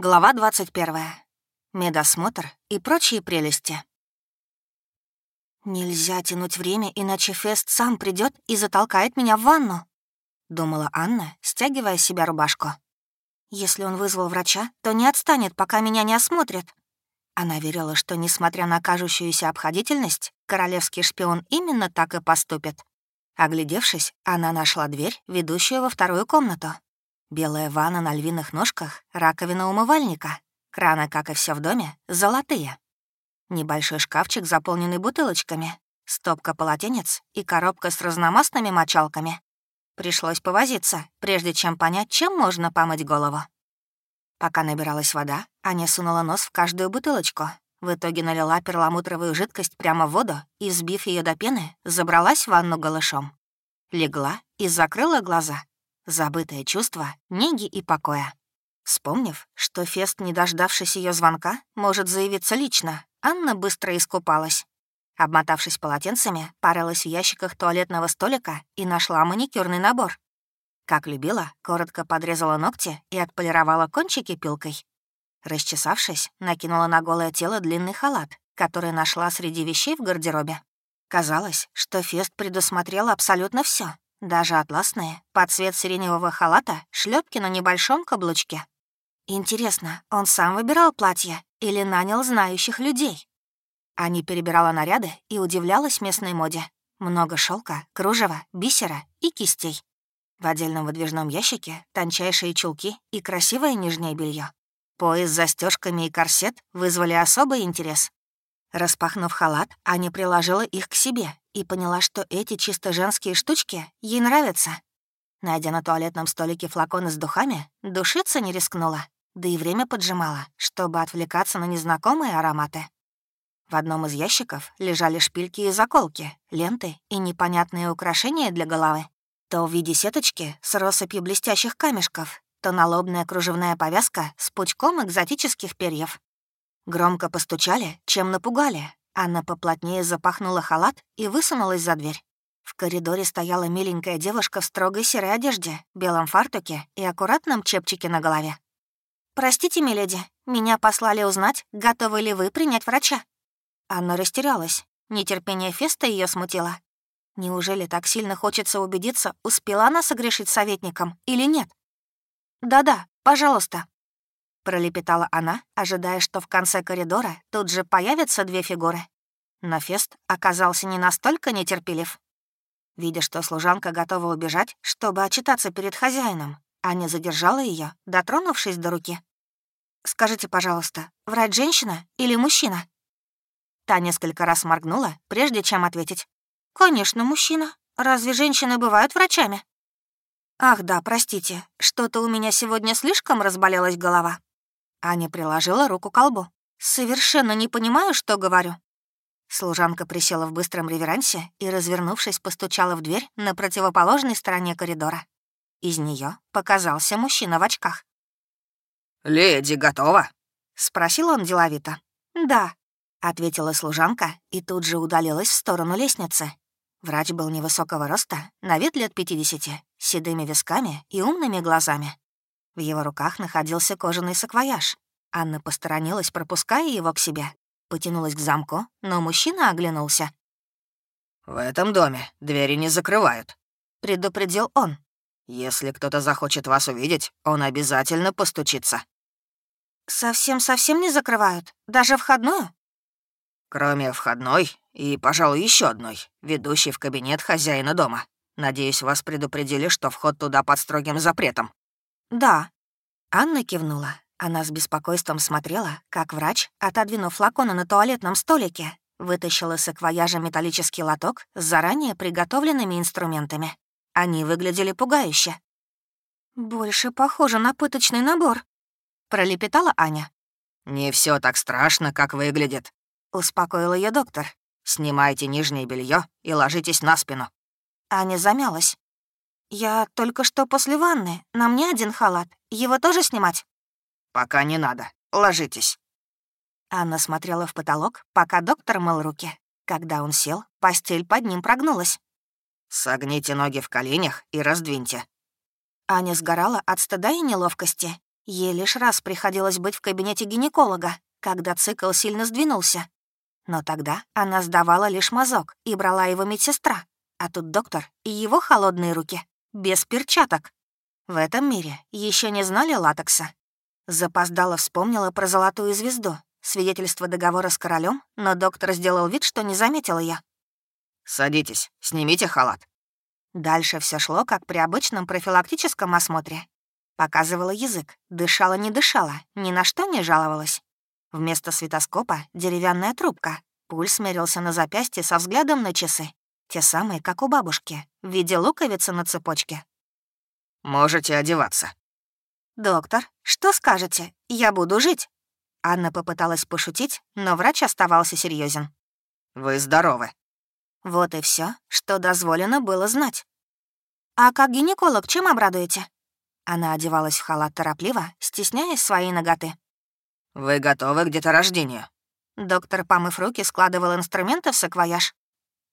Глава 21. Медосмотр и прочие прелести. «Нельзя тянуть время, иначе Фест сам придет и затолкает меня в ванну», — думала Анна, стягивая себя рубашку. «Если он вызвал врача, то не отстанет, пока меня не осмотрят». Она верила, что, несмотря на кажущуюся обходительность, королевский шпион именно так и поступит. Оглядевшись, она нашла дверь, ведущую во вторую комнату. Белая ванна на львиных ножках, раковина умывальника. Краны, как и все в доме, золотые. Небольшой шкафчик, заполненный бутылочками, стопка полотенец и коробка с разномастными мочалками. Пришлось повозиться, прежде чем понять, чем можно помыть голову. Пока набиралась вода, Аня сунула нос в каждую бутылочку. В итоге налила перламутровую жидкость прямо в воду и, сбив ее до пены, забралась в ванну голышом. Легла и закрыла глаза, Забытое чувство неги и покоя. Вспомнив, что Фест, не дождавшись ее звонка, может заявиться лично, Анна быстро искупалась. Обмотавшись полотенцами, парилась в ящиках туалетного столика и нашла маникюрный набор. Как любила, коротко подрезала ногти и отполировала кончики пилкой. Расчесавшись, накинула на голое тело длинный халат, который нашла среди вещей в гардеробе. Казалось, что Фест предусмотрел абсолютно все, даже атласные, под цвет сиреневого халата, шлепки на небольшом каблучке. Интересно, он сам выбирал платье или нанял знающих людей? Ани перебирала наряды и удивлялась местной моде. Много шелка, кружева, бисера и кистей. В отдельном выдвижном ящике тончайшие чулки и красивое нижнее белье. Пояс с застежками и корсет вызвали особый интерес. Распахнув халат, Аня приложила их к себе и поняла, что эти чисто женские штучки ей нравятся. Найдя на туалетном столике флаконы с духами, душиться не рискнула, да и время поджимала, чтобы отвлекаться на незнакомые ароматы. В одном из ящиков лежали шпильки и заколки, ленты и непонятные украшения для головы. То в виде сеточки с россыпью блестящих камешков, то налобная кружевная повязка с пучком экзотических перьев. Громко постучали, чем напугали. Анна поплотнее запахнула халат и высунулась за дверь. В коридоре стояла миленькая девушка в строгой серой одежде, белом фартуке и аккуратном чепчике на голове. «Простите, миледи, меня послали узнать, готовы ли вы принять врача». Анна растерялась. Нетерпение Феста ее смутило. Неужели так сильно хочется убедиться, успела она согрешить советником или нет? «Да-да, пожалуйста», пролепетала она, ожидая, что в конце коридора тут же появятся две фигуры. Но Фест оказался не настолько нетерпелив. Видя, что служанка готова убежать, чтобы отчитаться перед хозяином, Аня задержала ее, дотронувшись до руки. «Скажите, пожалуйста, врач женщина или мужчина?» Та несколько раз моргнула, прежде чем ответить. «Конечно, мужчина. Разве женщины бывают врачами?» «Ах да, простите, что-то у меня сегодня слишком разболелась голова. Аня приложила руку к колбу. «Совершенно не понимаю, что говорю». Служанка присела в быстром реверансе и, развернувшись, постучала в дверь на противоположной стороне коридора. Из нее показался мужчина в очках. «Леди готова?» — спросил он деловито. «Да», — ответила служанка и тут же удалилась в сторону лестницы. Врач был невысокого роста, на вид лет 50, с седыми висками и умными глазами. В его руках находился кожаный саквояж. Анна посторонилась, пропуская его к себе. Потянулась к замку, но мужчина оглянулся. «В этом доме двери не закрывают», — предупредил он. «Если кто-то захочет вас увидеть, он обязательно постучится». «Совсем-совсем не закрывают? Даже входную?» «Кроме входной и, пожалуй, еще одной, ведущей в кабинет хозяина дома. Надеюсь, вас предупредили, что вход туда под строгим запретом». «Да». Анна кивнула. Она с беспокойством смотрела, как врач, отодвинув флаконы на туалетном столике, вытащил из саквояжа металлический лоток с заранее приготовленными инструментами. Они выглядели пугающе. «Больше похоже на пыточный набор», — пролепетала Аня. «Не все так страшно, как выглядит», — успокоил ее доктор. «Снимайте нижнее белье и ложитесь на спину». Аня замялась. «Я только что после ванны. На мне один халат. Его тоже снимать?» «Пока не надо. Ложитесь». Анна смотрела в потолок, пока доктор мыл руки. Когда он сел, постель под ним прогнулась. «Согните ноги в коленях и раздвиньте». Аня сгорала от стыда и неловкости. Ей лишь раз приходилось быть в кабинете гинеколога, когда цикл сильно сдвинулся. Но тогда она сдавала лишь мазок и брала его медсестра, а тут доктор и его холодные руки, без перчаток. В этом мире еще не знали латекса. Запоздала вспомнила про золотую звезду, свидетельство договора с королем, но доктор сделал вид, что не заметил ее. «Садитесь, снимите халат». Дальше все шло, как при обычном профилактическом осмотре. Показывала язык, дышала не дышала, ни на что не жаловалась. Вместо светоскопа — деревянная трубка. Пульс мерился на запястье со взглядом на часы. Те самые, как у бабушки, в виде луковицы на цепочке. «Можете одеваться». «Доктор, что скажете? Я буду жить». Анна попыталась пошутить, но врач оставался серьезен. «Вы здоровы». Вот и все, что дозволено было знать. «А как гинеколог чем обрадуете?» Она одевалась в халат торопливо, стесняясь своей ноготы. «Вы готовы к деторождению?» Доктор, помыв руки, складывал инструменты в саквояж.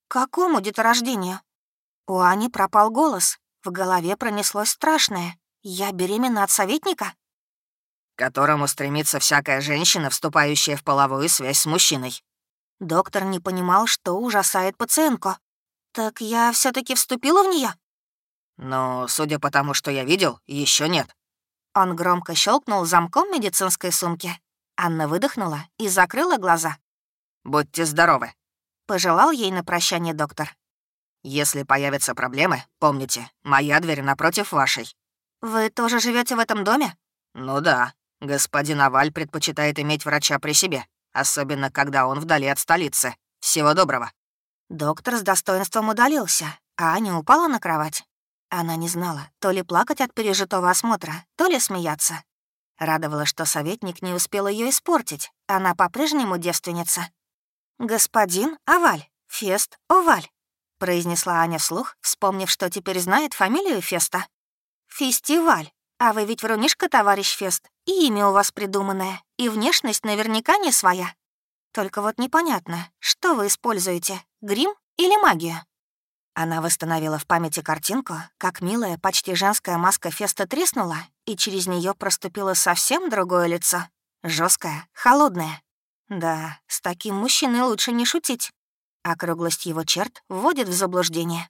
«Какому деторождению?» У Ани пропал голос. В голове пронеслось страшное. «Я беременна от советника?» «К которому стремится всякая женщина, вступающая в половую связь с мужчиной». Доктор не понимал, что ужасает пациентку. «Так я все таки вступила в нее? «Но, судя по тому, что я видел, еще нет». Он громко щелкнул замком медицинской сумки. Анна выдохнула и закрыла глаза. «Будьте здоровы», — пожелал ей на прощание доктор. «Если появятся проблемы, помните, моя дверь напротив вашей». «Вы тоже живете в этом доме?» «Ну да. Господин Аваль предпочитает иметь врача при себе, особенно когда он вдали от столицы. Всего доброго». Доктор с достоинством удалился, а Аня упала на кровать. Она не знала, то ли плакать от пережитого осмотра, то ли смеяться. Радовало, что советник не успел ее испортить. Она по-прежнему девственница. «Господин Оваль, Фест Оваль», — произнесла Аня вслух, вспомнив, что теперь знает фамилию Феста. «Фестиваль. А вы ведь врунишка, товарищ Фест, и имя у вас придуманное, и внешность наверняка не своя. Только вот непонятно, что вы используете, грим или магию?» Она восстановила в памяти картинку, как милая, почти женская маска Феста треснула, и через нее проступило совсем другое лицо. жесткое, холодное. Да, с таким мужчиной лучше не шутить. Округлость его черт вводит в заблуждение.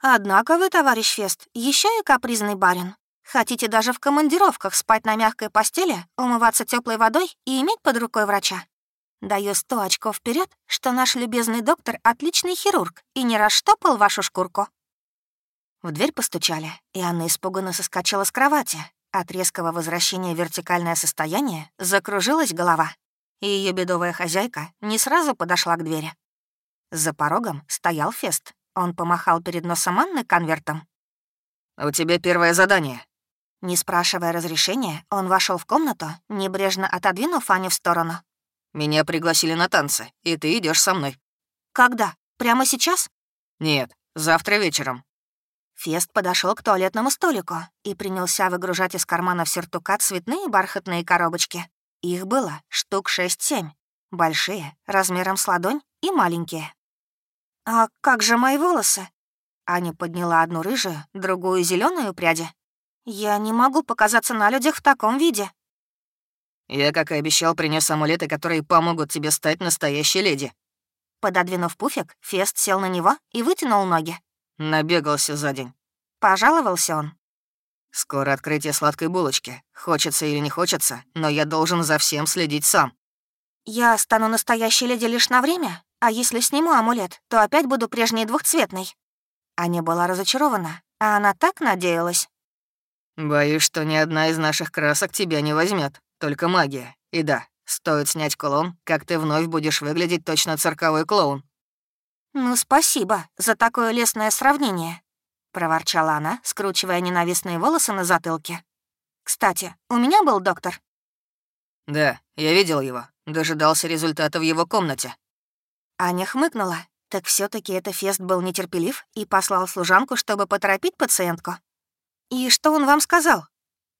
Однако вы, товарищ Фест, еще и капризный барин. Хотите даже в командировках спать на мягкой постели, умываться теплой водой и иметь под рукой врача? Даю сто очков вперед, что наш любезный доктор — отличный хирург и не расштопал вашу шкурку». В дверь постучали, и Анна испуганно соскочила с кровати. От резкого возвращения в вертикальное состояние закружилась голова, и ее бедовая хозяйка не сразу подошла к двери. За порогом стоял Фест. Он помахал перед носом Анны конвертом. «У тебя первое задание». Не спрашивая разрешения, он вошел в комнату, небрежно отодвинув Аню в сторону. Меня пригласили на танцы, и ты идешь со мной». «Когда? Прямо сейчас?» «Нет, завтра вечером». Фест подошел к туалетному столику и принялся выгружать из кармана сюртука цветные бархатные коробочки. Их было штук шесть-семь. Большие, размером с ладонь, и маленькие. «А как же мои волосы?» Аня подняла одну рыжую, другую зеленую пряди. «Я не могу показаться на людях в таком виде». Я, как и обещал, принес амулеты, которые помогут тебе стать настоящей леди». Пододвинув пуфик, Фест сел на него и вытянул ноги. Набегался за день. Пожаловался он. «Скоро открытие сладкой булочки. Хочется или не хочется, но я должен за всем следить сам». «Я стану настоящей леди лишь на время, а если сниму амулет, то опять буду прежней двухцветной». Аня была разочарована, а она так надеялась. «Боюсь, что ни одна из наших красок тебя не возьмет только магия. И да, стоит снять кулон, как ты вновь будешь выглядеть точно цирковой клоун». «Ну, спасибо за такое лестное сравнение», — проворчала она, скручивая ненавистные волосы на затылке. «Кстати, у меня был доктор?» «Да, я видел его. Дожидался результата в его комнате». Аня хмыкнула. Так все таки это Фест был нетерпелив и послал служанку, чтобы поторопить пациентку. «И что он вам сказал?»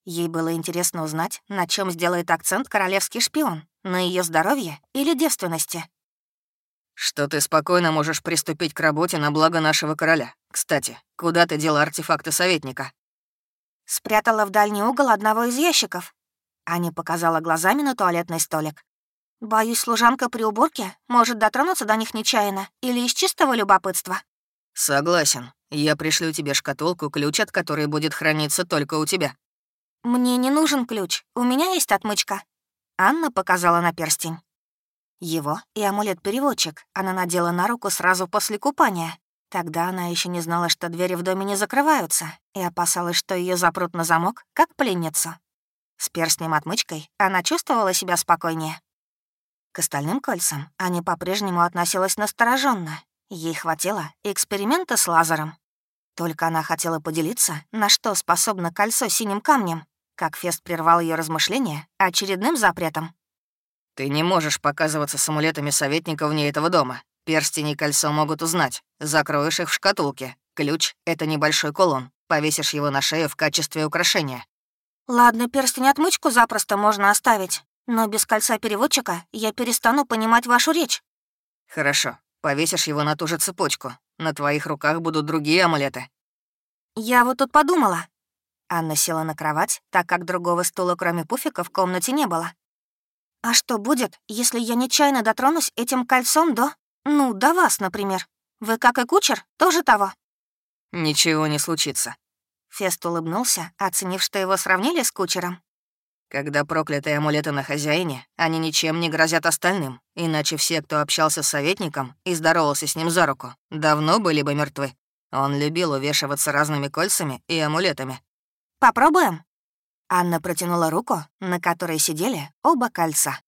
Ей было интересно узнать, на чем сделает акцент королевский шпион, на ее здоровье или девственности. «Что ты спокойно можешь приступить к работе на благо нашего короля. Кстати, куда ты дела артефакты советника?» Спрятала в дальний угол одного из ящиков. Аня показала глазами на туалетный столик. «Боюсь, служанка при уборке может дотронуться до них нечаянно или из чистого любопытства». «Согласен. Я пришлю тебе шкатулку, ключ от которой будет храниться только у тебя». «Мне не нужен ключ. У меня есть отмычка». Анна показала на перстень. Его и амулет-переводчик она надела на руку сразу после купания. Тогда она еще не знала, что двери в доме не закрываются, и опасалась, что ее запрут на замок, как пленницу. С перстнем-отмычкой она чувствовала себя спокойнее. К остальным кольцам Аня по-прежнему относилась настороженно. Ей хватило эксперимента с лазером. Только она хотела поделиться, на что способно кольцо синим камнем, как Фест прервал ее размышления очередным запретом. «Ты не можешь показываться с амулетами советника вне этого дома. Перстень и кольцо могут узнать. Закроешь их в шкатулке. Ключ — это небольшой кулон. Повесишь его на шею в качестве украшения. Ладно, перстень-отмычку запросто можно оставить, но без кольца переводчика я перестану понимать вашу речь. Хорошо, повесишь его на ту же цепочку. На твоих руках будут другие амулеты. Я вот тут подумала. Анна села на кровать, так как другого стула, кроме пуфика, в комнате не было. А что будет, если я нечаянно дотронусь этим кольцом до... Ну, до вас, например? Вы, как и кучер, тоже того? Ничего не случится. Фест улыбнулся, оценив, что его сравнили с кучером. Когда проклятые амулеты на хозяине, они ничем не грозят остальным, иначе все, кто общался с советником и здоровался с ним за руку, давно были бы мертвы. Он любил увешиваться разными кольцами и амулетами. «Попробуем?» Анна протянула руку, на которой сидели оба кольца.